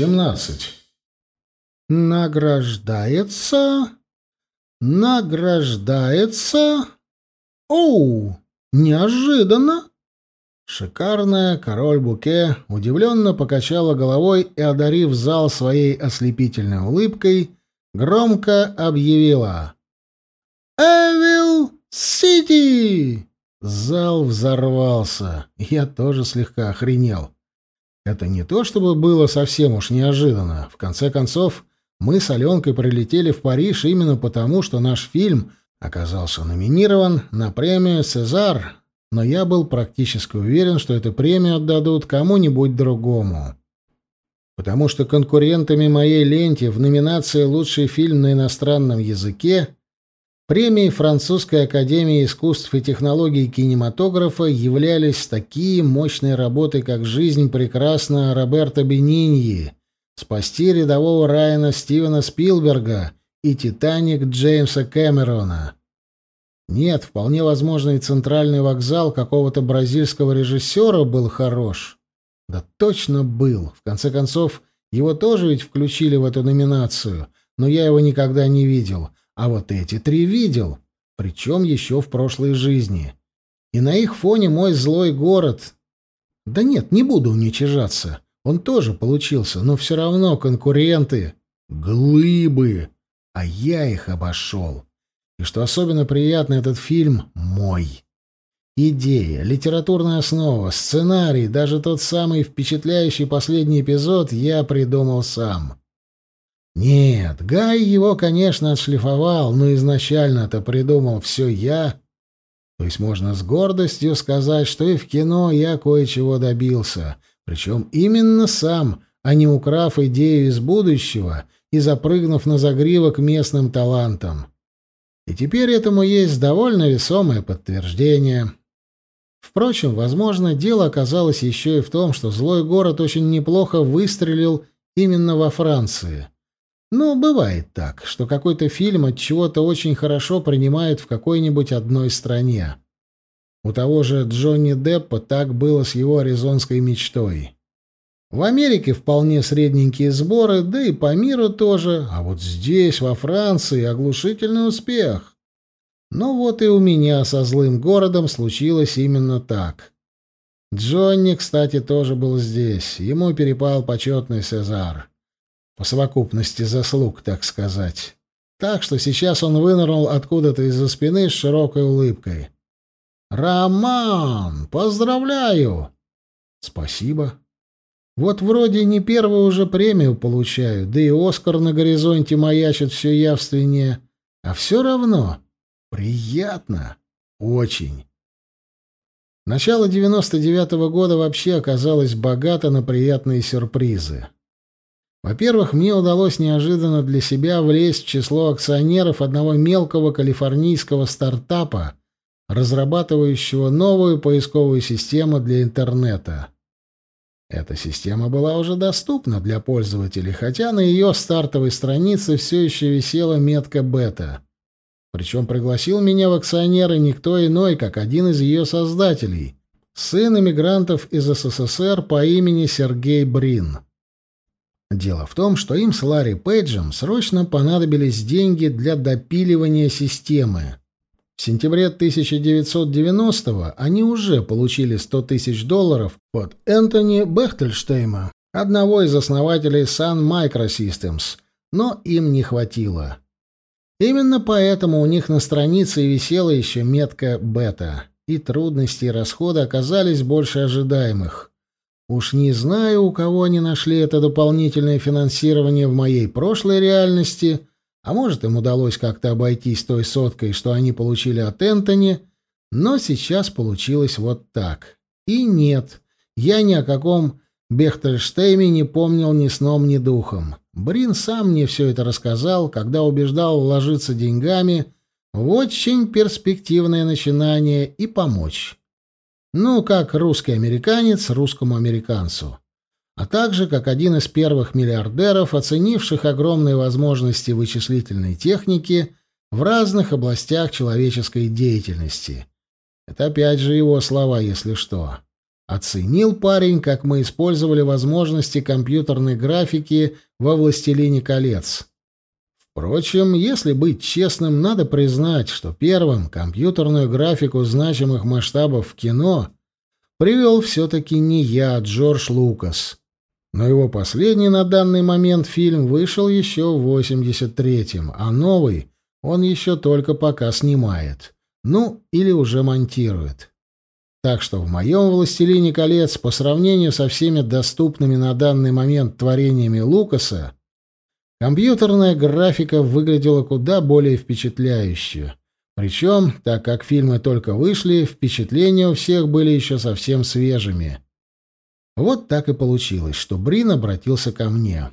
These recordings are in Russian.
семнадцать. Награждается... Награждается... Оу! Неожиданно! Шикарная король Буке удивленно покачала головой и, одарив зал своей ослепительной улыбкой, громко объявила «Эвил Сити!» Зал взорвался. Я тоже слегка охренел. Это не то, чтобы было совсем уж неожиданно. В конце концов, мы с Аленкой прилетели в Париж именно потому, что наш фильм оказался номинирован на премию «Сезар», но я был практически уверен, что эту премию отдадут кому-нибудь другому. Потому что конкурентами моей ленте в номинации «Лучший фильм на иностранном языке» премии Французской академии искусств и технологий кинематографа являлись такие мощные работы, как «Жизнь прекрасна» Роберта Бениньи, «Спасти рядового Райана» Стивена Спилберга и «Титаник» Джеймса Кэмерона. Нет, вполне возможно, и центральный вокзал какого-то бразильского режиссера был хорош. Да точно был. В конце концов, его тоже ведь включили в эту номинацию, но я его никогда не видел. А вот эти три видел, причем еще в прошлой жизни. И на их фоне мой злой город... Да нет, не буду уничижаться. Он тоже получился, но все равно конкуренты — глыбы, а я их обошел. И что особенно приятно, этот фильм мой. Идея, литературная основа, сценарий, даже тот самый впечатляющий последний эпизод я придумал сам. Нет, Гай его, конечно, отшлифовал, но изначально это придумал все я. То есть можно с гордостью сказать, что и в кино я кое-чего добился, причем именно сам, а не украв идею из будущего и запрыгнув на загривок местным талантам. И теперь этому есть довольно весомое подтверждение. Впрочем, возможно, дело оказалось еще и в том, что злой город очень неплохо выстрелил именно во Франции. Ну, бывает так, что какой-то фильм от чего-то очень хорошо принимают в какой-нибудь одной стране. У того же Джонни Деппа так было с его аризонской мечтой. В Америке вполне средненькие сборы, да и по миру тоже, а вот здесь, во Франции, оглушительный успех. Ну вот и у меня со злым городом случилось именно так. Джонни, кстати, тоже был здесь. Ему перепал почетный Сезар. По совокупности заслуг, так сказать. Так что сейчас он вынырнул откуда-то из-за спины с широкой улыбкой. «Роман! Поздравляю!» «Спасибо», вот вроде не первую уже премию получаю, да и Оскар на горизонте маячит все явственнее. А все равно приятно. Очень. Начало 99-го года вообще оказалось богато на приятные сюрпризы. Во-первых, мне удалось неожиданно для себя влезть в число акционеров одного мелкого калифорнийского стартапа, разрабатывающего новую поисковую систему для интернета. Эта система была уже доступна для пользователей, хотя на ее стартовой странице все еще висела метка «бета». Причем пригласил меня в акционеры никто иной, как один из ее создателей, сын эмигрантов из СССР по имени Сергей Брин. Дело в том, что им с Ларри Пейджем срочно понадобились деньги для допиливания системы. В сентябре 1990-го они уже получили 100 тысяч долларов от Энтони Бехтельштейма, одного из основателей Sun Microsystems, но им не хватило. Именно поэтому у них на странице висела еще метка «бета», и трудности и расходы оказались больше ожидаемых. Уж не знаю, у кого они нашли это дополнительное финансирование в моей прошлой реальности — а может, им удалось как-то обойтись той соткой, что они получили от Энтони, но сейчас получилось вот так. И нет, я ни о каком Бехтельштейме не помнил ни сном, ни духом. Брин сам мне все это рассказал, когда убеждал вложиться деньгами в очень перспективное начинание и помочь. Ну, как русский американец русскому американцу а также как один из первых миллиардеров, оценивших огромные возможности вычислительной техники в разных областях человеческой деятельности. Это опять же его слова, если что. Оценил парень, как мы использовали возможности компьютерной графики во «Властелине колец». Впрочем, если быть честным, надо признать, что первым компьютерную графику значимых масштабов в кино привел все-таки не я, а Джордж Лукас. Но его последний на данный момент фильм вышел еще в 83-м, а новый он еще только пока снимает. Ну, или уже монтирует. Так что в моем «Властелине колец» по сравнению со всеми доступными на данный момент творениями Лукаса Компьютерная графика выглядела куда более впечатляюще. Причем, так как фильмы только вышли, впечатления у всех были еще совсем свежими. Вот так и получилось, что Брин обратился ко мне.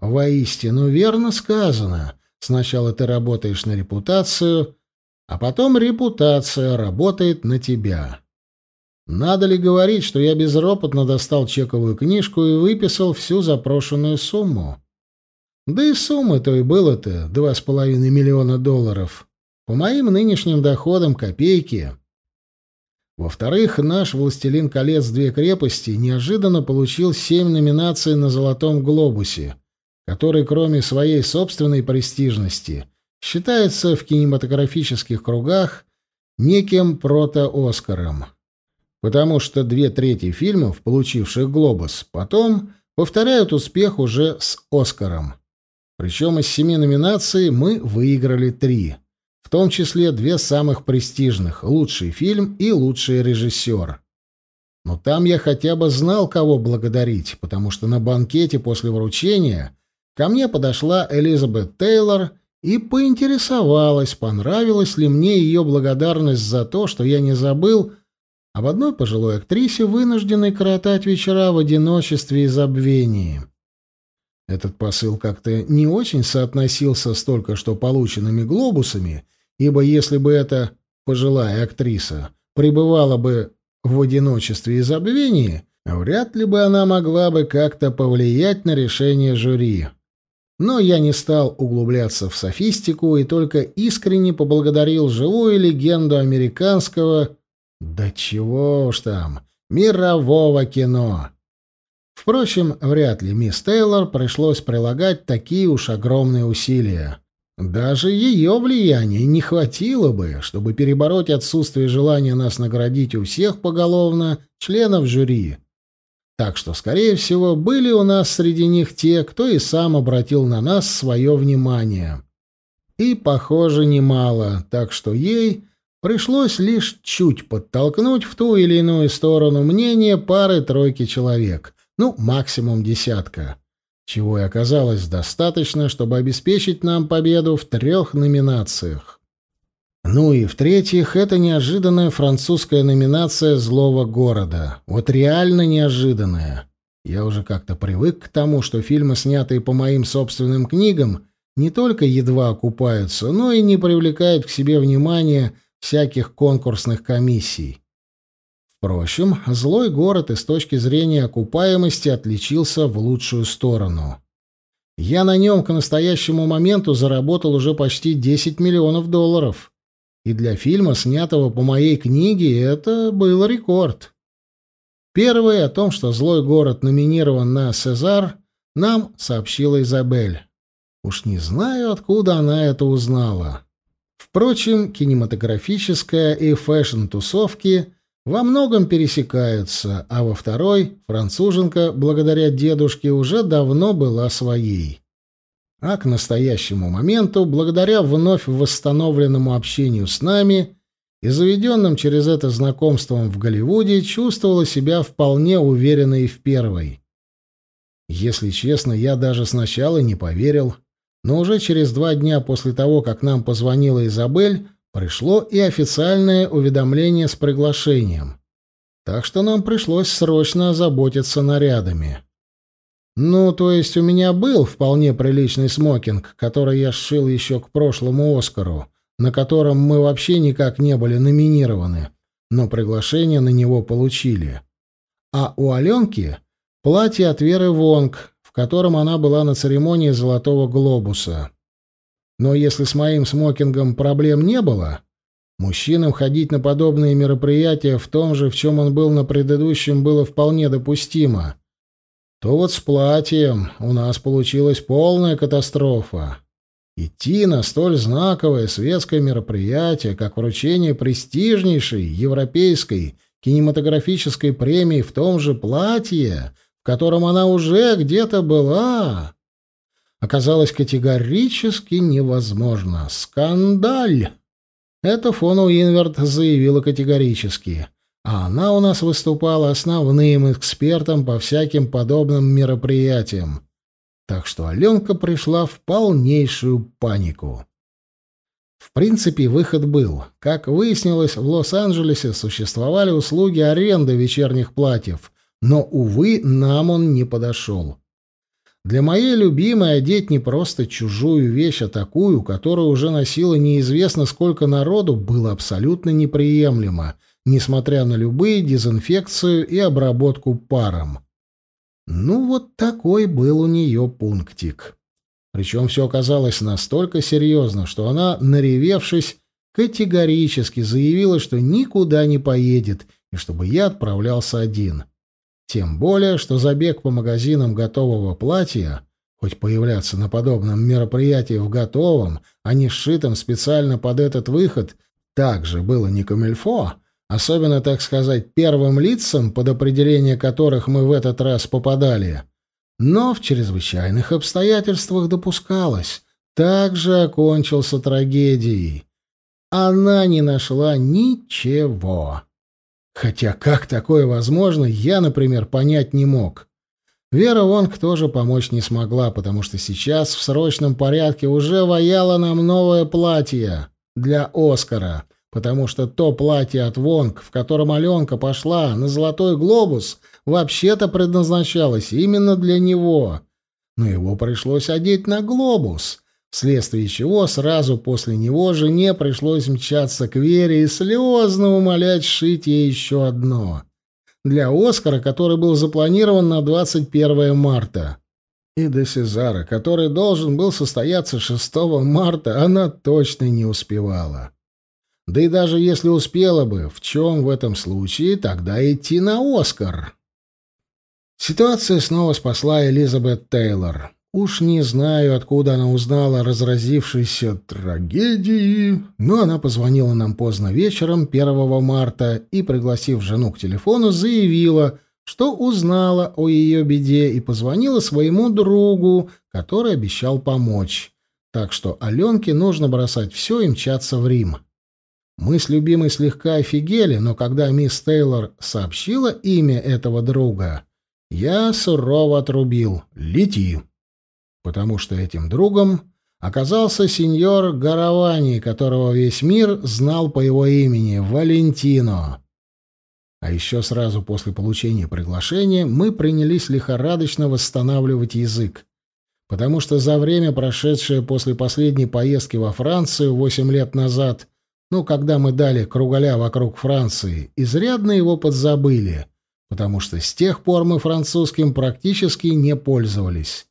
«Воистину верно сказано. Сначала ты работаешь на репутацию, а потом репутация работает на тебя». Надо ли говорить, что я безропотно достал чековую книжку и выписал всю запрошенную сумму? Да и суммы-то и было-то два с половиной миллиона долларов. По моим нынешним доходам копейки. Во-вторых, наш «Властелин колец. Две крепости» неожиданно получил семь номинаций на «Золотом глобусе», который, кроме своей собственной престижности, считается в кинематографических кругах неким прото-Оскаром. Потому что две трети фильмов, получивших «Глобус», потом повторяют успех уже с «Оскаром». Причем из семи номинаций мы выиграли три, в том числе две самых престижных — лучший фильм и лучший режиссер. Но там я хотя бы знал, кого благодарить, потому что на банкете после вручения ко мне подошла Элизабет Тейлор и поинтересовалась, понравилась ли мне ее благодарность за то, что я не забыл об одной пожилой актрисе, вынужденной коротать вечера в одиночестве и забвении. Этот посыл как-то не очень соотносился с только что полученными глобусами, ибо если бы эта пожилая актриса пребывала бы в одиночестве и забвении, вряд ли бы она могла бы как-то повлиять на решение жюри. Но я не стал углубляться в софистику и только искренне поблагодарил живую легенду американского, да чего уж там, мирового кино. Впрочем, вряд ли мисс Тейлор пришлось прилагать такие уж огромные усилия. Даже ее влияния не хватило бы, чтобы перебороть отсутствие желания нас наградить у всех поголовно членов жюри. Так что, скорее всего, были у нас среди них те, кто и сам обратил на нас свое внимание. И, похоже, немало, так что ей пришлось лишь чуть подтолкнуть в ту или иную сторону мнение пары-тройки человек, ну, максимум десятка, чего и оказалось достаточно, чтобы обеспечить нам победу в трех номинациях. Ну и в-третьих, это неожиданная французская номинация «Злого города». Вот реально неожиданная. Я уже как-то привык к тому, что фильмы, снятые по моим собственным книгам, не только едва окупаются, но и не привлекают к себе внимания всяких конкурсных комиссий. Впрочем, злой город и с точки зрения окупаемости отличился в лучшую сторону. Я на нем к настоящему моменту заработал уже почти 10 миллионов долларов. И для фильма, снятого по моей книге, это был рекорд. Первое о том, что «Злой город» номинирован на «Сезар», нам сообщила Изабель. Уж не знаю, откуда она это узнала. Впрочем, кинематографическая и фэшн-тусовки во многом пересекаются, а во второй француженка, благодаря дедушке, уже давно была своей. А к настоящему моменту, благодаря вновь восстановленному общению с нами и заведенным через это знакомством в Голливуде, чувствовала себя вполне уверенной в первой. Если честно, я даже сначала не поверил, но уже через два дня после того, как нам позвонила Изабель, пришло и официальное уведомление с приглашением. Так что нам пришлось срочно озаботиться нарядами. Ну, то есть у меня был вполне приличный смокинг, который я сшил еще к прошлому Оскару, на котором мы вообще никак не были номинированы, но приглашение на него получили. А у Аленки платье от Веры Вонг, в котором она была на церемонии «Золотого глобуса». Но если с моим смокингом проблем не было, Мужчинам ходить на подобные мероприятия в том же, в чем он был на предыдущем, было вполне допустимо. То вот с платьем у нас получилась полная катастрофа. Идти на столь знаковое светское мероприятие, как вручение престижнейшей европейской кинематографической премии в том же платье, в котором она уже где-то была, оказалось категорически невозможно. Скандаль! Это фон Уинверт заявила категорически. А она у нас выступала основным экспертом по всяким подобным мероприятиям. Так что Аленка пришла в полнейшую панику. В принципе, выход был. Как выяснилось, в Лос-Анджелесе существовали услуги аренды вечерних платьев, но, увы, нам он не подошел. Для моей любимой одеть не просто чужую вещь, а такую, которую уже носила неизвестно сколько народу, было абсолютно неприемлемо, несмотря на любые дезинфекцию и обработку паром. Ну, вот такой был у нее пунктик. Причем все оказалось настолько серьезно, что она, наревевшись, категорически заявила, что никуда не поедет и чтобы я отправлялся один. Тем более, что забег по магазинам готового платья, хоть появляться на подобном мероприятии в готовом, а не сшитом специально под этот выход, также было не камельфо, особенно, так сказать, первым лицам, под определение которых мы в этот раз попадали. Но в чрезвычайных обстоятельствах допускалось. Также окончился трагедией. Она не нашла ничего. Хотя как такое возможно, я, например, понять не мог. Вера Вонг тоже помочь не смогла, потому что сейчас в срочном порядке уже ваяла нам новое платье для Оскара, потому что то платье от Вонг, в котором Аленка пошла на «Золотой глобус», вообще-то предназначалось именно для него. Но его пришлось одеть на «Глобус», вследствие чего сразу после него жене пришлось мчаться к Вере и слезно умолять сшить ей еще одно. Для Оскара, который был запланирован на 21 марта. И до Сезара, который должен был состояться 6 марта, она точно не успевала. Да и даже если успела бы, в чем в этом случае тогда идти на Оскар? Ситуация снова спасла Элизабет Тейлор. Уж не знаю, откуда она узнала о разразившейся трагедии, но она позвонила нам поздно вечером 1 марта и, пригласив жену к телефону, заявила, что узнала о ее беде и позвонила своему другу, который обещал помочь. Так что Аленке нужно бросать все и мчаться в Рим. Мы с любимой слегка офигели, но когда мисс Тейлор сообщила имя этого друга, я сурово отрубил «Лети» потому что этим другом оказался сеньор Гаравани, которого весь мир знал по его имени — Валентино. А еще сразу после получения приглашения мы принялись лихорадочно восстанавливать язык, потому что за время, прошедшее после последней поездки во Францию восемь лет назад, ну, когда мы дали кругаля вокруг Франции, изрядно его подзабыли, потому что с тех пор мы французским практически не пользовались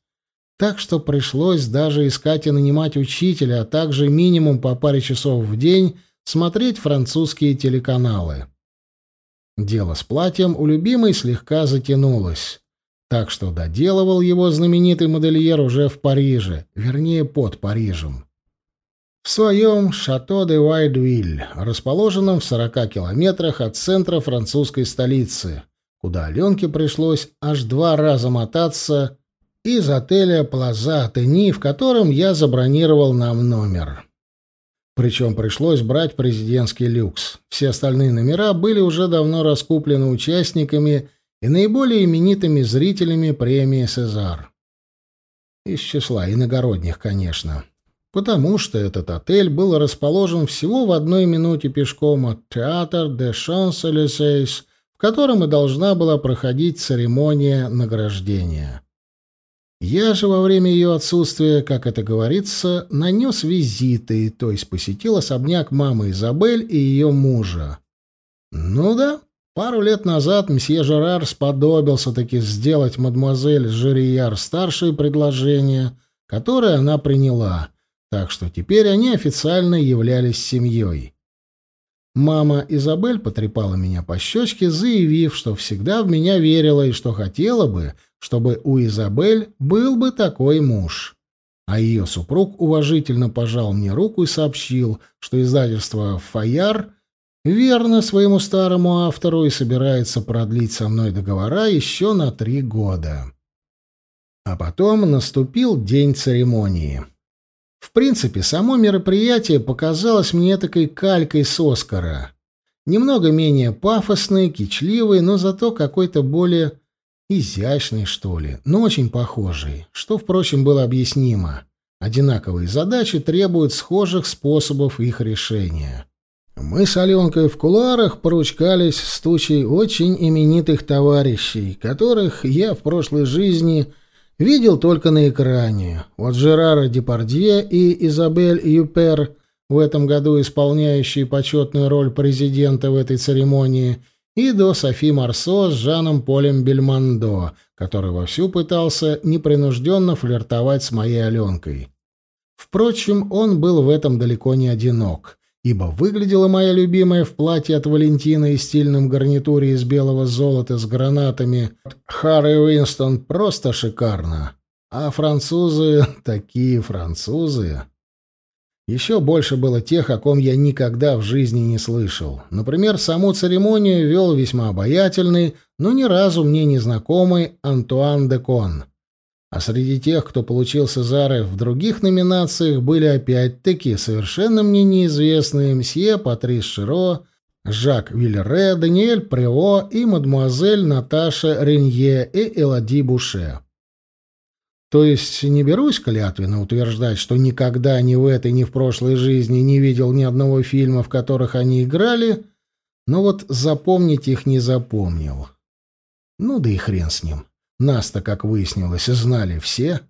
так что пришлось даже искать и нанимать учителя, а также минимум по паре часов в день смотреть французские телеканалы. Дело с платьем у любимой слегка затянулось, так что доделывал его знаменитый модельер уже в Париже, вернее, под Парижем. В своем «Шато де Вайдвиль», расположенном в 40 километрах от центра французской столицы, куда Аленке пришлось аж два раза мотаться из отеля «Плаза Тени», в котором я забронировал нам номер. Причем пришлось брать президентский люкс. Все остальные номера были уже давно раскуплены участниками и наиболее именитыми зрителями премии «Сезар». Из числа иногородних, конечно. Потому что этот отель был расположен всего в одной минуте пешком от театра де Шанс-Элисейс, в котором и должна была проходить церемония награждения. Я же во время ее отсутствия, как это говорится, нанес визиты, то есть посетил особняк мамы Изабель и ее мужа. Ну да, пару лет назад мсье Жерар сподобился таки сделать мадемуазель Жерияр старшее предложение, которое она приняла, так что теперь они официально являлись семьей. Мама Изабель потрепала меня по щечке, заявив, что всегда в меня верила и что хотела бы, чтобы у Изабель был бы такой муж. А ее супруг уважительно пожал мне руку и сообщил, что издательство «Фаяр» верно своему старому автору и собирается продлить со мной договора еще на три года. А потом наступил день церемонии. В принципе, само мероприятие показалось мне такой калькой с Оскара. Немного менее пафосный, кичливый, но зато какой-то более изящный, что ли, но очень похожий, что, впрочем, было объяснимо. Одинаковые задачи требуют схожих способов их решения. Мы с Аленкой в кулуарах поручкались с тучей очень именитых товарищей, которых я в прошлой жизни видел только на экране. От Жерара Депардье и Изабель Юпер, в этом году исполняющие почетную роль президента в этой церемонии, и до Софи Марсо с Жаном Полем Бельмондо, который вовсю пытался непринужденно флиртовать с моей Аленкой. Впрочем, он был в этом далеко не одинок — ибо выглядела моя любимая в платье от Валентина и стильном гарнитуре из белого золота с гранатами Харри Уинстон просто шикарно. А французы такие французы. Еще больше было тех, о ком я никогда в жизни не слышал. Например, саму церемонию вел весьма обаятельный, но ни разу мне не знакомый Антуан де Кон. А среди тех, кто получил Сезары в других номинациях, были опять-таки совершенно мне неизвестные мсье Патрис Широ, Жак Вильре, Даниэль Прево и мадмуазель Наташа Ренье и Элоди Буше. То есть не берусь клятвенно утверждать, что никогда ни в этой, ни в прошлой жизни не видел ни одного фильма, в которых они играли, но вот запомнить их не запомнил. Ну да и хрен с ним. Нас-то, как выяснилось, знали все.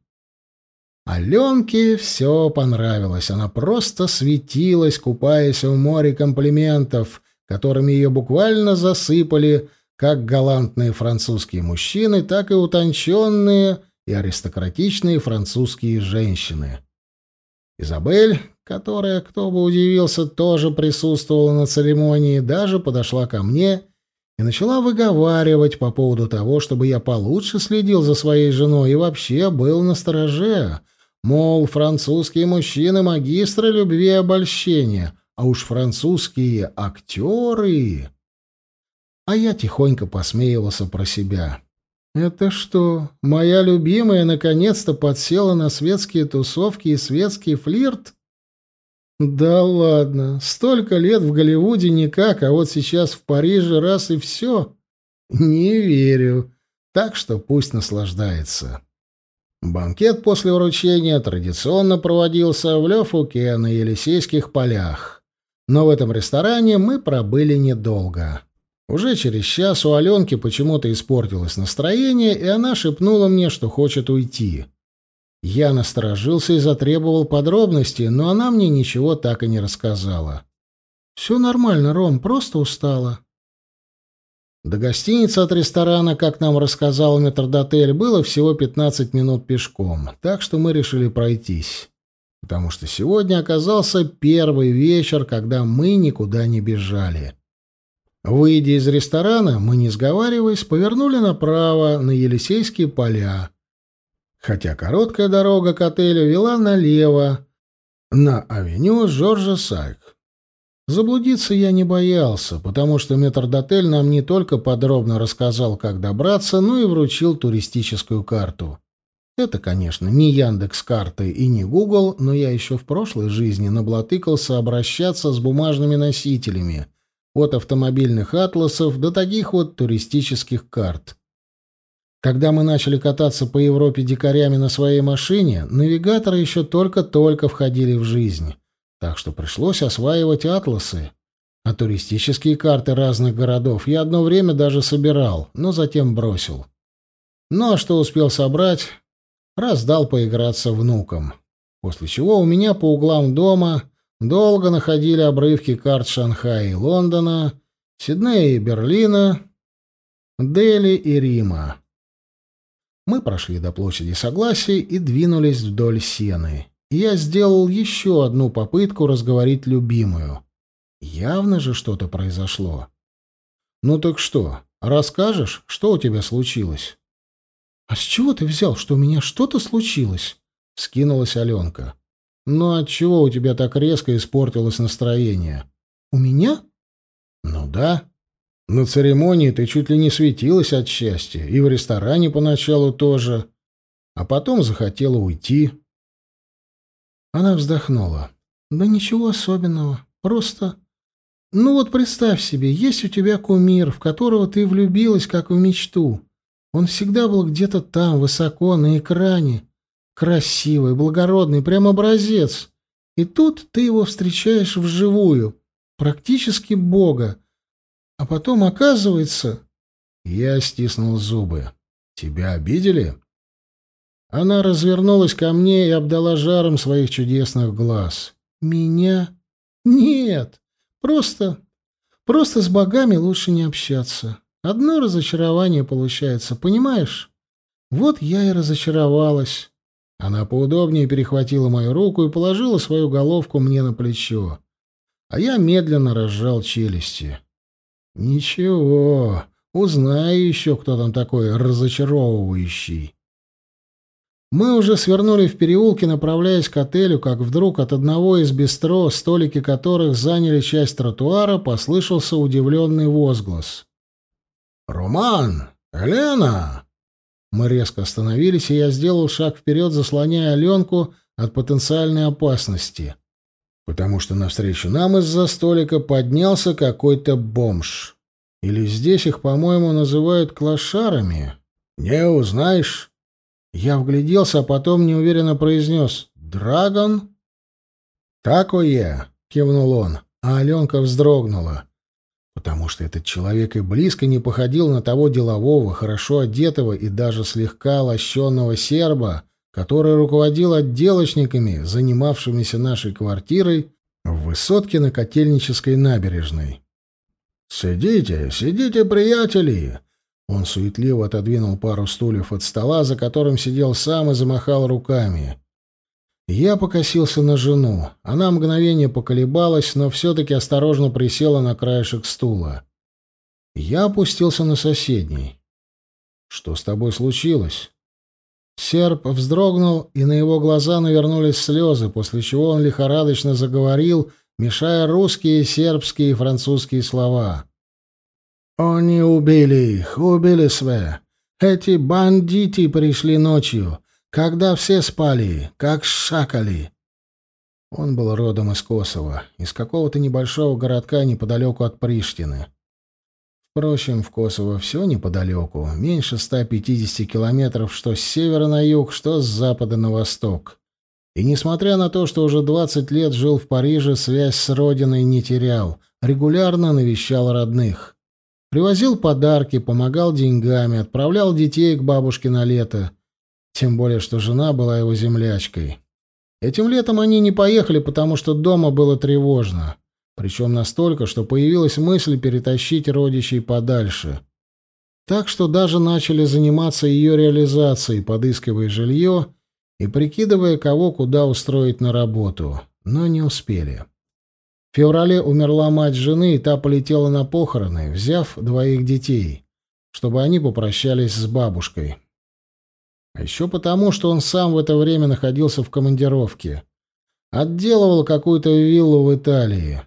Аленке все понравилось. Она просто светилась, купаясь в море комплиментов, которыми ее буквально засыпали как галантные французские мужчины, так и утонченные и аристократичные французские женщины. Изабель, которая, кто бы удивился, тоже присутствовала на церемонии, даже подошла ко мне и начала выговаривать по поводу того, чтобы я получше следил за своей женой и вообще был на стороже. Мол, французские мужчины — магистры любви и обольщения, а уж французские актеры... А я тихонько посмеивался про себя. «Это что, моя любимая наконец-то подсела на светские тусовки и светский флирт?» Да ладно, столько лет в Голливуде никак, а вот сейчас в Париже раз и все. Не верю. Так что пусть наслаждается. Банкет после вручения традиционно проводился в Ле-Фуке на Елисейских полях. Но в этом ресторане мы пробыли недолго. Уже через час у Аленки почему-то испортилось настроение, и она шепнула мне, что хочет уйти. Я насторожился и затребовал подробностей, но она мне ничего так и не рассказала. «Все нормально, Ром, просто устала». До гостиницы от ресторана, как нам рассказал метрдотель, было всего 15 минут пешком, так что мы решили пройтись. Потому что сегодня оказался первый вечер, когда мы никуда не бежали. Выйдя из ресторана, мы, не сговариваясь, повернули направо на Елисейские поля, хотя короткая дорога к отелю вела налево, на авеню Жоржа Сайк. Заблудиться я не боялся, потому что метрдотель нам не только подробно рассказал, как добраться, но и вручил туристическую карту. Это, конечно, не Яндекс карты и не Google, но я еще в прошлой жизни наблатыкался обращаться с бумажными носителями, от автомобильных атласов до таких вот туристических карт. Когда мы начали кататься по Европе дикарями на своей машине, навигаторы еще только-только входили в жизнь, так что пришлось осваивать атласы. А туристические карты разных городов я одно время даже собирал, но затем бросил. Ну а что успел собрать, раздал поиграться внукам. После чего у меня по углам дома долго находили обрывки карт Шанхая и Лондона, Сиднея и Берлина, Дели и Рима. Мы прошли до площади Согласия и двинулись вдоль сены. Я сделал еще одну попытку разговорить любимую. Явно же что-то произошло. Ну так что, расскажешь, что у тебя случилось? А с чего ты взял, что у меня что-то случилось? Скинулась Аленка. Ну от чего у тебя так резко испортилось настроение? У меня? Ну да. На церемонии ты чуть ли не светилась от счастья, и в ресторане поначалу тоже, а потом захотела уйти. Она вздохнула. Да ничего особенного, просто ну вот представь себе, есть у тебя кумир, в которого ты влюбилась, как в мечту. Он всегда был где-то там, высоко, на экране. Красивый, благородный, прям образец. И тут ты его встречаешь вживую, практически бога. А потом оказывается... Я стиснул зубы. Тебя обидели? Она развернулась ко мне и обдала жаром своих чудесных глаз. Меня? Нет. Просто... Просто с богами лучше не общаться. Одно разочарование получается, понимаешь? Вот я и разочаровалась. Она поудобнее перехватила мою руку и положила свою головку мне на плечо. А я медленно разжал челюсти. Ничего, узнаю еще, кто там такой разочаровывающий. Мы уже свернули в переулке, направляясь к отелю, как вдруг от одного из бистро, столики которых заняли часть тротуара, послышался удивленный возглас. «Роман! Елена!» Мы резко остановились, и я сделал шаг вперед, заслоняя Аленку от потенциальной опасности, потому что навстречу нам из-за столика поднялся какой-то бомж. Или здесь их, по-моему, называют клошарами. «Не узнаешь?» Я вгляделся, а потом неуверенно произнес «Драгон?» «Такое!» — кивнул он, а Аленка вздрогнула, потому что этот человек и близко не походил на того делового, хорошо одетого и даже слегка лощенного серба, который руководил отделочниками, занимавшимися нашей квартирой в высотке на Котельнической набережной. «Сидите, сидите, приятели!» Он суетливо отодвинул пару стульев от стола, за которым сидел сам и замахал руками. Я покосился на жену. Она мгновение поколебалась, но все-таки осторожно присела на краешек стула. Я опустился на соседний. «Что с тобой случилось?» Серп вздрогнул, и на его глаза навернулись слезы, после чего он лихорадочно заговорил, мешая русские, сербские и французские слова. Они убили их, убили Све. Эти бандиты пришли ночью, когда все спали, как шакали. Он был родом из Косово, из какого-то небольшого городка неподалеку от Приштины. Впрочем, в Косово все неподалеку, меньше 150 километров что с севера на юг, что с запада на восток. И несмотря на то, что уже 20 лет жил в Париже, связь с родиной не терял, регулярно навещал родных. Привозил подарки, помогал деньгами, отправлял детей к бабушке на лето. Тем более, что жена была его землячкой. Этим летом они не поехали, потому что дома было тревожно. Причем настолько, что появилась мысль перетащить родичей подальше. Так что даже начали заниматься ее реализацией, подыскивая жилье и прикидывая, кого куда устроить на работу. Но не успели. В феврале умерла мать жены, и та полетела на похороны, взяв двоих детей, чтобы они попрощались с бабушкой. А еще потому, что он сам в это время находился в командировке. Отделывал какую-то виллу в Италии.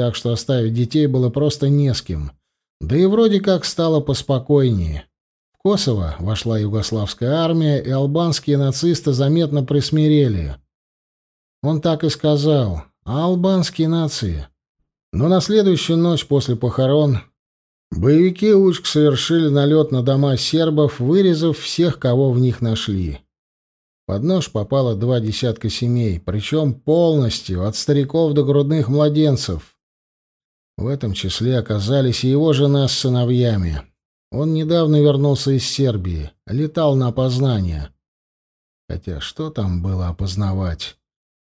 Так что оставить детей было просто не с кем. Да и вроде как стало поспокойнее. В Косово вошла югославская армия, и албанские нацисты заметно присмирели. Он так и сказал а албанские нации. Но на следующую ночь после похорон боевики Учк совершили налет на дома сербов, вырезав всех, кого в них нашли. Под нож попало два десятка семей, причем полностью, от стариков до грудных младенцев. В этом числе оказались и его жена с сыновьями. Он недавно вернулся из Сербии, летал на опознание. Хотя что там было опознавать?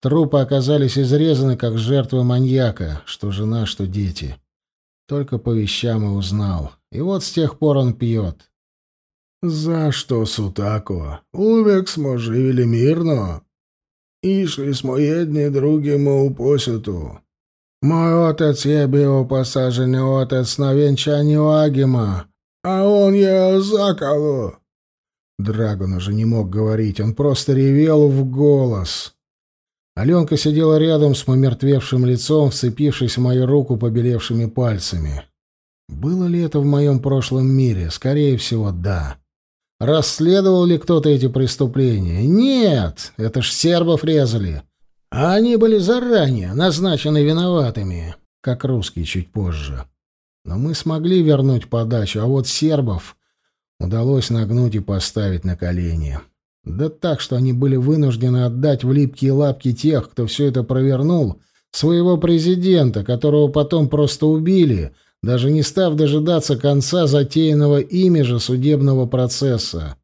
Трупы оказались изрезаны, как жертвы маньяка, что жена, что дети. Только по вещам и узнал. И вот с тех пор он пьет. «За что сутако? Увек смо живели мирно. Išli smo jedni drugima u posjetu. Мой отец є був посаджений отець на венчанию Агима, а он я заколу. Драгон уже не мог говорить, он просто ревел в голос. Аленка сидела рядом с помертвевшим лицом, вцепившись в мою руку побелевшими пальцами. Было ли это в моем прошлом мире? Скорее всего, да. Расследовал ли кто-то эти преступления? Нет, это ж сербов резали. А они были заранее назначены виноватыми, как русские чуть позже. Но мы смогли вернуть подачу, а вот сербов удалось нагнуть и поставить на колени. Да так, что они были вынуждены отдать в липкие лапки тех, кто все это провернул, своего президента, которого потом просто убили, даже не став дожидаться конца затеянного ими же судебного процесса.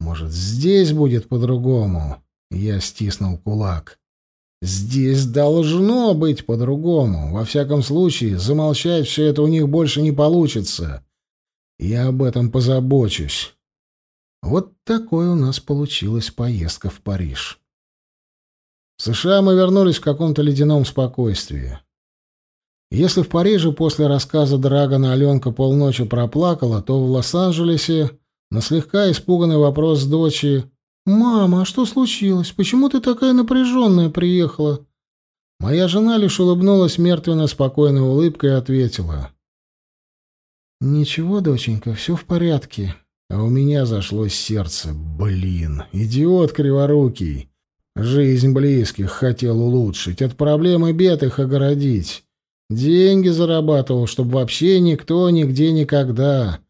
Может, здесь будет по-другому? Я стиснул кулак. Здесь должно быть по-другому. Во всяком случае, замолчать все это у них больше не получится. Я об этом позабочусь. Вот такой у нас получилась поездка в Париж. В США мы вернулись в каком-то ледяном спокойствии. Если в Париже после рассказа Драгона Аленка полночи проплакала, то в Лос-Анджелесе на слегка испуганный вопрос дочери «Мама, а что случилось? Почему ты такая напряженная приехала?» Моя жена лишь улыбнулась мертвенно спокойной улыбкой и ответила. «Ничего, доченька, все в порядке». А у меня зашлось сердце. Блин, идиот криворукий. Жизнь близких хотел улучшить, от проблем и бед их огородить. Деньги зарабатывал, чтобы вообще никто, нигде, никогда.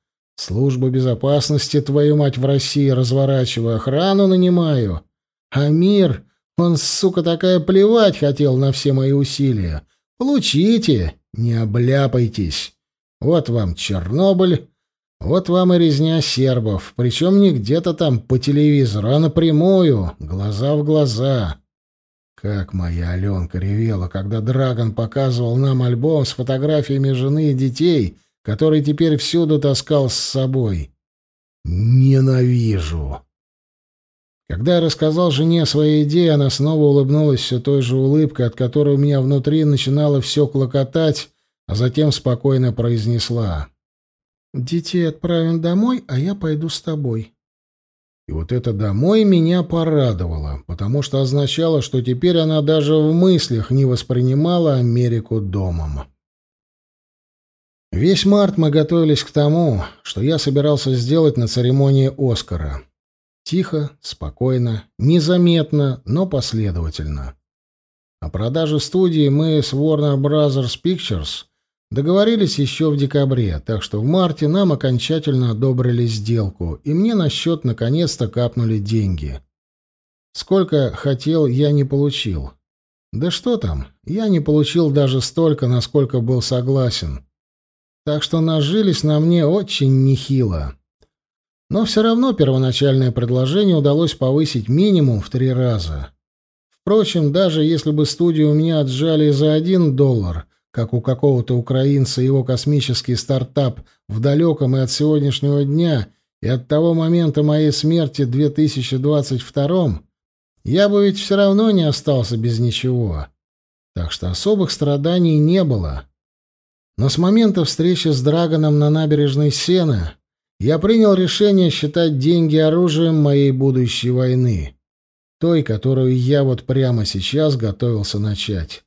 Служба безопасности, твою мать, в России разворачиваю, охрану нанимаю. А мир, он, сука, такая, плевать хотел на все мои усилия. Получите, не обляпайтесь. Вот вам Чернобыль, вот вам и резня сербов, причем не где-то там по телевизору, а напрямую, глаза в глаза. Как моя Аленка ревела, когда Драгон показывал нам альбом с фотографиями жены и детей, который теперь всюду таскал с собой. Ненавижу. Когда я рассказал жене о своей идее, она снова улыбнулась все той же улыбкой, от которой у меня внутри начинало все клокотать, а затем спокойно произнесла. «Детей отправим домой, а я пойду с тобой». И вот это «домой» меня порадовало, потому что означало, что теперь она даже в мыслях не воспринимала Америку домом. Весь март мы готовились к тому, что я собирался сделать на церемонии Оскара. Тихо, спокойно, незаметно, но последовательно. О продаже студии мы с Warner Brothers Pictures Договорились еще в декабре, так что в марте нам окончательно одобрили сделку, и мне на счет наконец-то капнули деньги. Сколько хотел, я не получил. Да что там, я не получил даже столько, насколько был согласен. Так что нажились на мне очень нехило. Но все равно первоначальное предложение удалось повысить минимум в три раза. Впрочем, даже если бы студию у меня отжали за один доллар — как у какого-то украинца его космический стартап в далеком и от сегодняшнего дня, и от того момента моей смерти в 2022 я бы ведь все равно не остался без ничего. Так что особых страданий не было. Но с момента встречи с Драгоном на набережной Сена я принял решение считать деньги оружием моей будущей войны, той, которую я вот прямо сейчас готовился начать.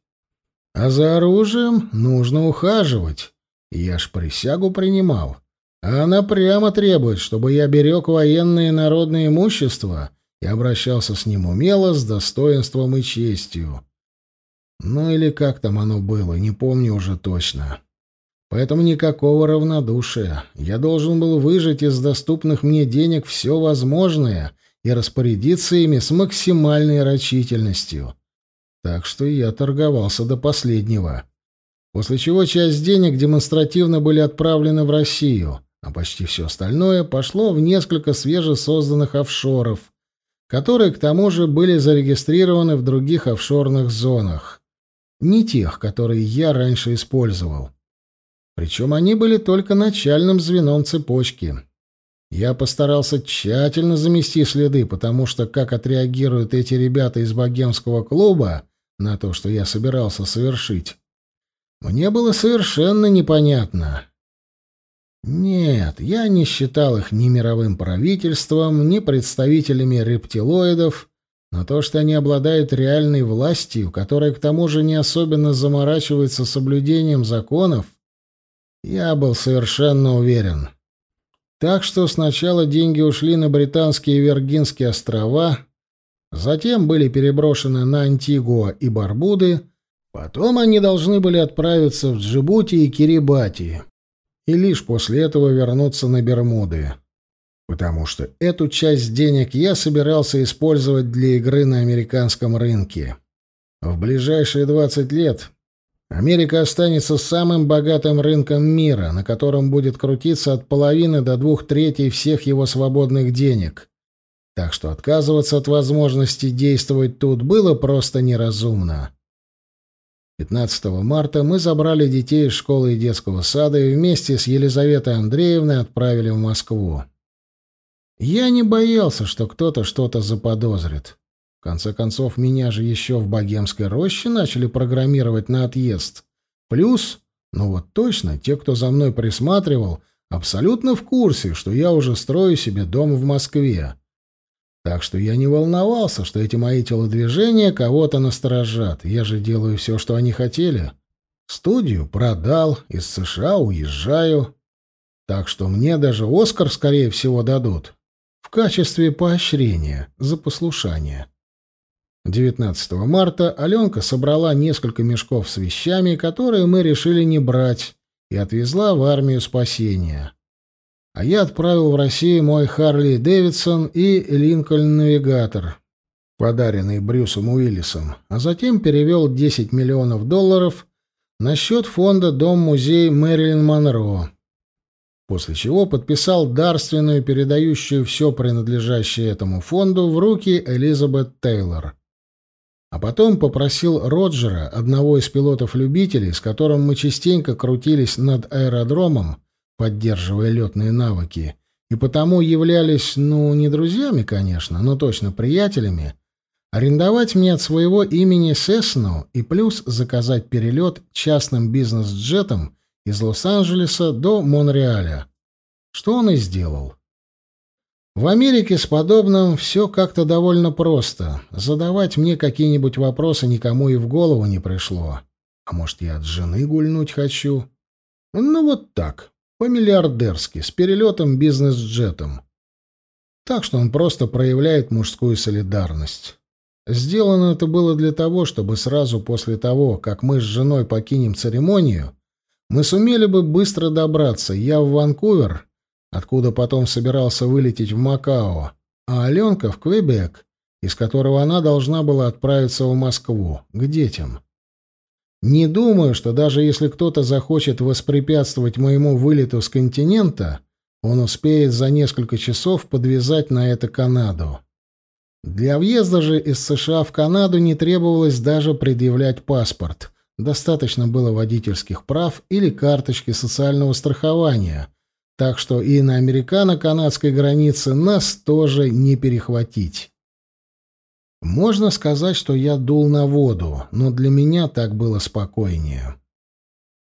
А за оружием нужно ухаживать. Я ж присягу принимал. А она прямо требует, чтобы я берег военное и народное имущество и обращался с ним умело, с достоинством и честью. Ну или как там оно было, не помню уже точно. Поэтому никакого равнодушия. Я должен был выжать из доступных мне денег все возможное и распорядиться ими с максимальной рачительностью. Так что я торговался до последнего. После чего часть денег демонстративно были отправлены в Россию, а почти все остальное пошло в несколько свежесозданных офшоров, которые к тому же были зарегистрированы в других офшорных зонах. Не тех, которые я раньше использовал. Причем они были только начальным звеном цепочки. Я постарался тщательно замести следы, потому что как отреагируют эти ребята из богемского клуба, на то, что я собирался совершить, мне было совершенно непонятно. Нет, я не считал их ни мировым правительством, ни представителями рептилоидов, но то, что они обладают реальной властью, которая к тому же не особенно заморачивается соблюдением законов, я был совершенно уверен. Так что сначала деньги ушли на британские Виргинские острова, затем были переброшены на Антигуа и Барбуды, потом они должны были отправиться в Джибути и Кирибати, и лишь после этого вернуться на Бермуды. Потому что эту часть денег я собирался использовать для игры на американском рынке. В ближайшие 20 лет Америка останется самым богатым рынком мира, на котором будет крутиться от половины до двух третей всех его свободных денег. Так что отказываться от возможности действовать тут было просто неразумно. 15 марта мы забрали детей из школы и детского сада и вместе с Елизаветой Андреевной отправили в Москву. Я не боялся, что кто-то что-то заподозрит. Конце концов, меня же еще в богемской роще начали программировать на отъезд. Плюс, ну вот точно, те, кто за мной присматривал, абсолютно в курсе, что я уже строю себе дом в Москве. Так что я не волновался, что эти мои телодвижения кого-то насторожат. Я же делаю все, что они хотели. Студию продал, из США уезжаю. Так что мне даже Оскар, скорее всего, дадут. В качестве поощрения за послушание. 19 марта Аленка собрала несколько мешков с вещами, которые мы решили не брать, и отвезла в армию спасения а я отправил в Россию мой Харли Дэвидсон и Линкольн-навигатор, подаренный Брюсом Уиллисом, а затем перевел 10 миллионов долларов на счет фонда Дом-музей Мэрилин Монро, после чего подписал дарственную, передающую все принадлежащее этому фонду, в руки Элизабет Тейлор. А потом попросил Роджера, одного из пилотов-любителей, с которым мы частенько крутились над аэродромом, поддерживая летные навыки, и потому являлись, ну, не друзьями, конечно, но точно приятелями, арендовать мне от своего имени Сесну и плюс заказать перелет частным бизнес-джетом из Лос-Анджелеса до Монреаля. Что он и сделал. В Америке с подобным все как-то довольно просто. Задавать мне какие-нибудь вопросы никому и в голову не пришло. А может, я от жены гульнуть хочу? Ну, вот так по-миллиардерски, с перелетом бизнес-джетом. Так что он просто проявляет мужскую солидарность. Сделано это было для того, чтобы сразу после того, как мы с женой покинем церемонию, мы сумели бы быстро добраться, я в Ванкувер, откуда потом собирался вылететь в Макао, а Аленка в Квебек, из которого она должна была отправиться в Москву, к детям. Не думаю, что даже если кто-то захочет воспрепятствовать моему вылету с континента, он успеет за несколько часов подвязать на это Канаду. Для въезда же из США в Канаду не требовалось даже предъявлять паспорт. Достаточно было водительских прав или карточки социального страхования. Так что и на американо-канадской границе нас тоже не перехватить. Можно сказать, что я дул на воду, но для меня так было спокойнее.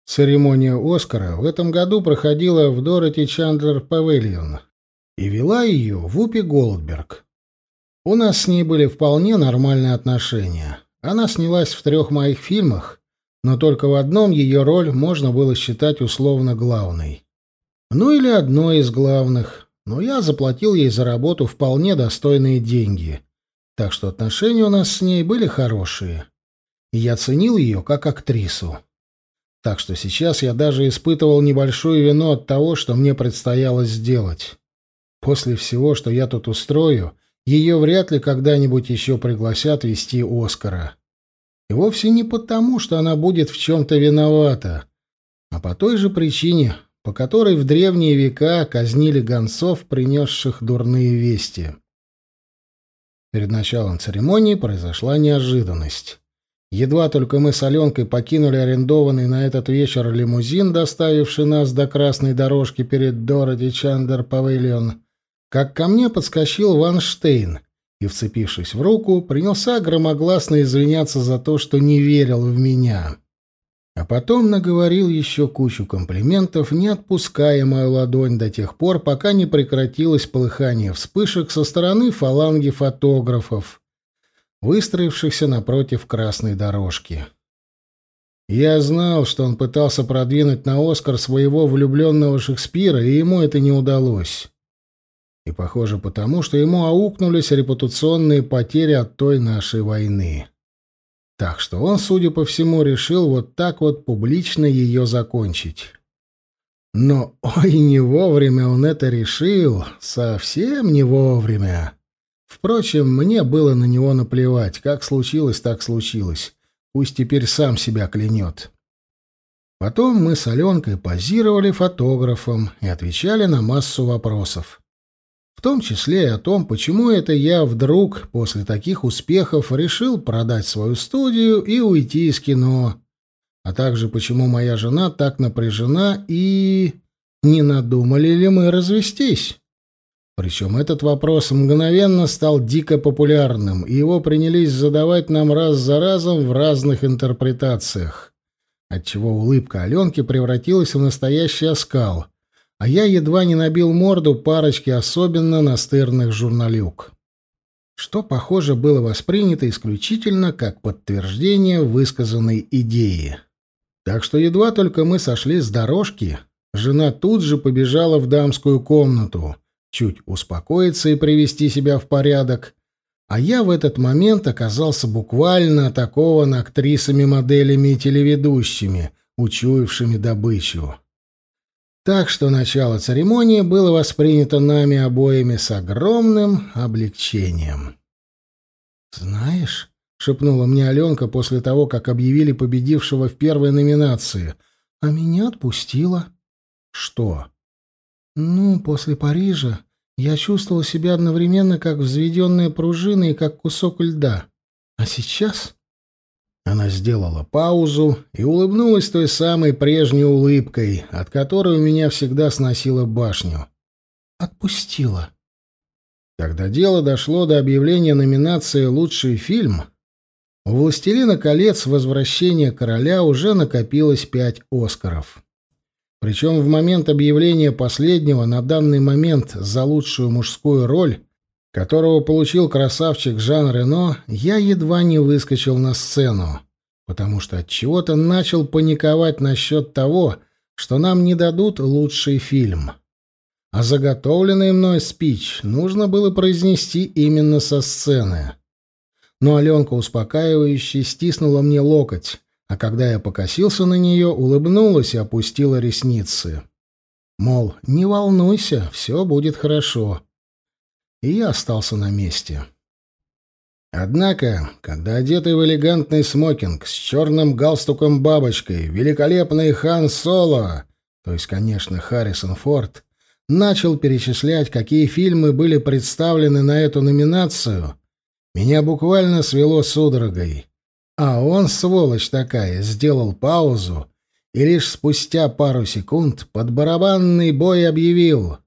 Церемония Оскара в этом году проходила в Дороти Чандлер Павильон, и вела ее Вупи Голдберг. У нас с ней были вполне нормальные отношения. Она снялась в трех моих фильмах, но только в одном ее роль можно было считать условно главной. Ну или одной из главных, но я заплатил ей за работу вполне достойные деньги — так что отношения у нас с ней были хорошие. И я ценил ее как актрису. Так что сейчас я даже испытывал небольшую вину от того, что мне предстояло сделать. После всего, что я тут устрою, ее вряд ли когда-нибудь еще пригласят вести Оскара. И вовсе не потому, что она будет в чем-то виновата, а по той же причине, по которой в древние века казнили гонцов, принесших дурные вести. Перед началом церемонии произошла неожиданность. Едва только мы с Аленкой покинули арендованный на этот вечер лимузин, доставивший нас до красной дорожки перед Дороти Чандер Павильон, как ко мне подскочил Ван Штейн и, вцепившись в руку, принялся громогласно извиняться за то, что не верил в меня. А потом наговорил еще кучу комплиментов, не отпуская мою ладонь до тех пор, пока не прекратилось полыхание вспышек со стороны фаланги фотографов, выстроившихся напротив красной дорожки. Я знал, что он пытался продвинуть на Оскар своего влюбленного Шекспира, и ему это не удалось. И, похоже, потому, что ему аукнулись репутационные потери от той нашей войны. Так что он, судя по всему, решил вот так вот публично ее закончить. Но, ой, не вовремя он это решил, совсем не вовремя. Впрочем, мне было на него наплевать. Как случилось, так случилось. Пусть теперь сам себя клянет. Потом мы с Аленкой позировали фотографом и отвечали на массу вопросов. Том числе и о том, почему это я вдруг после таких успехов решил продать свою студию и уйти из кино, а также почему моя жена так напряжена и... не надумали ли мы развестись? Причем этот вопрос мгновенно стал дико популярным, и его принялись задавать нам раз за разом в разных интерпретациях, отчего улыбка Аленки превратилась в настоящий оскал, а я едва не набил морду парочки особенно настырных журналюк. Что, похоже, было воспринято исключительно как подтверждение высказанной идеи. Так что едва только мы сошли с дорожки, жена тут же побежала в дамскую комнату — чуть успокоиться и привести себя в порядок, а я в этот момент оказался буквально атакован актрисами, моделями и телеведущими, учуявшими добычу. Так что начало церемонии было воспринято нами обоими с огромным облегчением. «Знаешь», — шепнула мне Аленка после того, как объявили победившего в первой номинации, — «а меня отпустила». «Что?» «Ну, после Парижа я чувствовал себя одновременно как взведенная пружина и как кусок льда. А сейчас...» Она сделала паузу и улыбнулась той самой прежней улыбкой, от которой у меня всегда сносила башню. «Отпустила». Когда дело дошло до объявления номинации «Лучший фильм», у «Властелина колец. Возвращение короля» уже накопилось пять «Оскаров». Причем в момент объявления последнего на данный момент за лучшую мужскую роль, которого получил красавчик Жан Рено, я едва не выскочил на сцену, потому что от чего-то начал паниковать насчет того, что нам не дадут лучший фильм. А заготовленный мной спич нужно было произнести именно со сцены. Но Аленка успокаивающе стиснула мне локоть, а когда я покосился на нее, улыбнулась и опустила ресницы. Мол, не волнуйся, все будет хорошо. И я остался на месте. Однако, когда одетый в элегантный смокинг с черным галстуком-бабочкой, великолепный Хан Соло, то есть, конечно, Харрисон Форд, начал перечислять, какие фильмы были представлены на эту номинацию, меня буквально свело судорогой. А он, сволочь такая, сделал паузу и лишь спустя пару секунд под барабанный бой объявил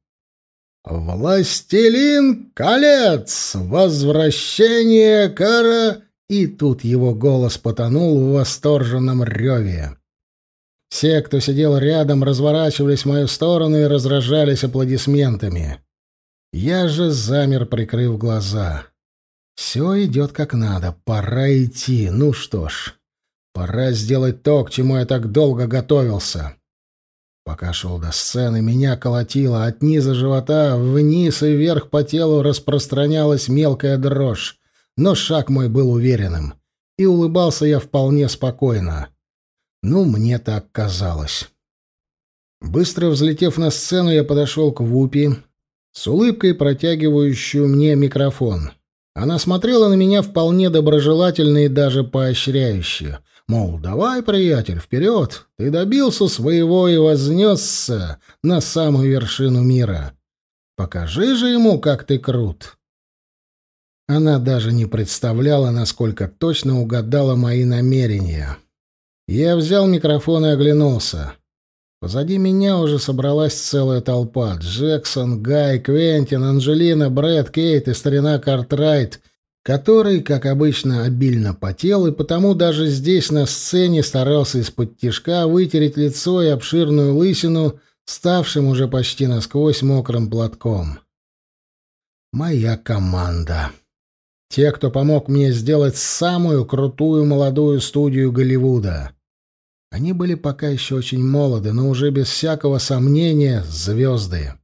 «Властелин колец! Возвращение кара!» И тут его голос потонул в восторженном реве. Все, кто сидел рядом, разворачивались в мою сторону и разражались аплодисментами. Я же замер, прикрыв глаза. Все идет как надо, пора идти. Ну что ж, пора сделать то, к чему я так долго готовился. Пока шел до сцены, меня колотило от низа живота вниз и вверх по телу распространялась мелкая дрожь, но шаг мой был уверенным, и улыбался я вполне спокойно. Ну, мне так казалось. Быстро взлетев на сцену, я подошел к Вупи, с улыбкой протягивающую мне микрофон. Она смотрела на меня вполне доброжелательно и даже поощряюще. Мол, давай, приятель, вперед, ты добился своего и вознесся на самую вершину мира. Покажи же ему, как ты крут. Она даже не представляла, насколько точно угадала мои намерения. Я взял микрофон и оглянулся. Позади меня уже собралась целая толпа. Джексон, Гай, Квентин, Анджелина, Брэд, Кейт и старина Картрайт, который, как обычно, обильно потел, и потому даже здесь на сцене старался из-под тишка вытереть лицо и обширную лысину, ставшим уже почти насквозь мокрым платком. Моя команда. Те, кто помог мне сделать самую крутую молодую студию Голливуда. Они были пока еще очень молоды, но уже без всякого сомнения звезды.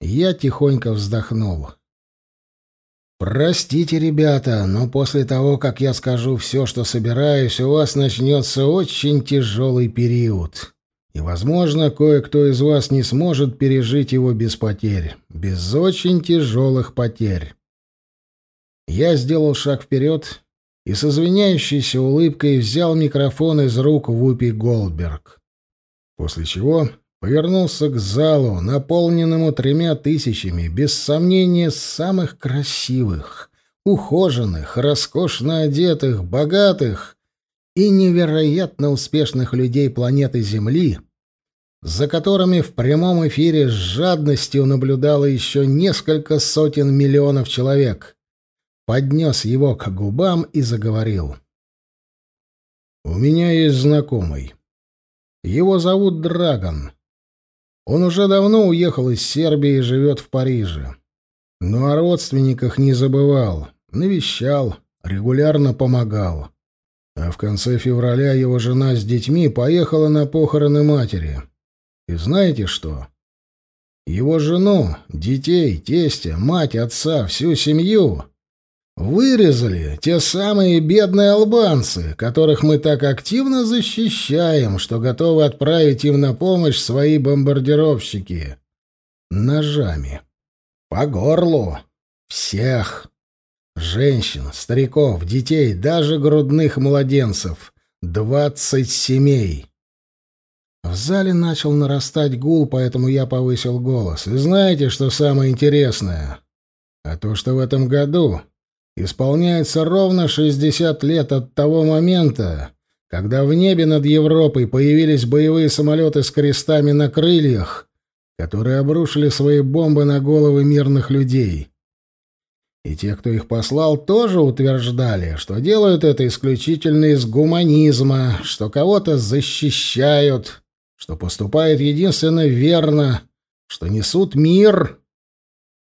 Я тихонько вздохнул. «Простите, ребята, но после того, как я скажу все, что собираюсь, у вас начнется очень тяжелый период. И, возможно, кое-кто из вас не сможет пережить его без потерь. Без очень тяжелых потерь». Я сделал шаг вперед и с извиняющейся улыбкой взял микрофон из рук Вупи Голдберг. После чего повернулся к залу, наполненному тремя тысячами, без сомнения, самых красивых, ухоженных, роскошно одетых, богатых и невероятно успешных людей планеты Земли, за которыми в прямом эфире с жадностью наблюдало еще несколько сотен миллионов человек, поднес его к губам и заговорил. «У меня есть знакомый. Его зовут Драгон. Он уже давно уехал из Сербии и живет в Париже. Но о родственниках не забывал, навещал, регулярно помогал. А в конце февраля его жена с детьми поехала на похороны матери. И знаете что? Его жену, детей, тестя, мать, отца, всю семью Вырезали те самые бедные албанцы, которых мы так активно защищаем, что готовы отправить им на помощь свои бомбардировщики. Ножами. По горлу. Всех. Женщин, стариков, детей, даже грудных младенцев. Двадцать семей. В зале начал нарастать гул, поэтому я повысил голос. И знаете, что самое интересное? А то, что в этом году исполняется ровно 60 лет от того момента, когда в небе над Европой появились боевые самолеты с крестами на крыльях, которые обрушили свои бомбы на головы мирных людей. И те, кто их послал, тоже утверждали, что делают это исключительно из гуманизма, что кого-то защищают, что поступают единственно верно, что несут мир.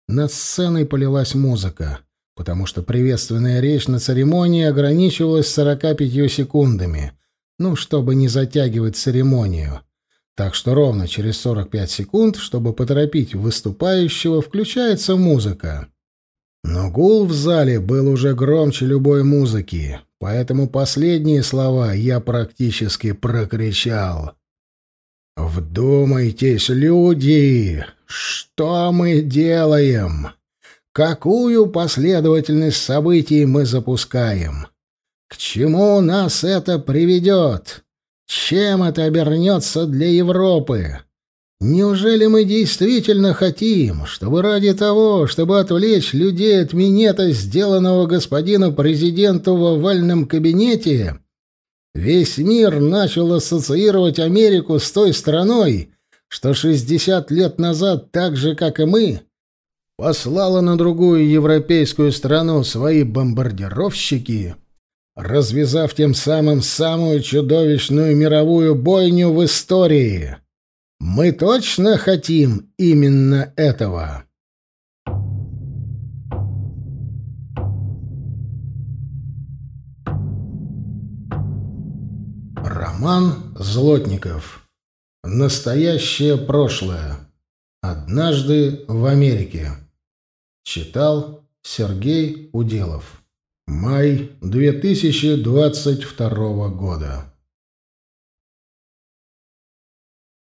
Над сценой полилась музыка потому что приветственная речь на церемонии ограничивалась 45 секундами, ну, чтобы не затягивать церемонию. Так что ровно через 45 секунд, чтобы поторопить выступающего, включается музыка. Но гул в зале был уже громче любой музыки, поэтому последние слова я практически прокричал. «Вдумайтесь, люди, что мы делаем?» Какую последовательность событий мы запускаем? К чему нас это приведет? Чем это обернется для Европы? Неужели мы действительно хотим, чтобы ради того, чтобы отвлечь людей от минета, сделанного господину президенту в овальном кабинете, весь мир начал ассоциировать Америку с той страной, что 60 лет назад, так же, как и мы, послала на другую европейскую страну свои бомбардировщики, развязав тем самым самую чудовищную мировую бойню в истории. Мы точно хотим именно этого. Роман Злотников. Настоящее прошлое. Однажды в Америке. Читал Сергей Уделов. Май 2022 года.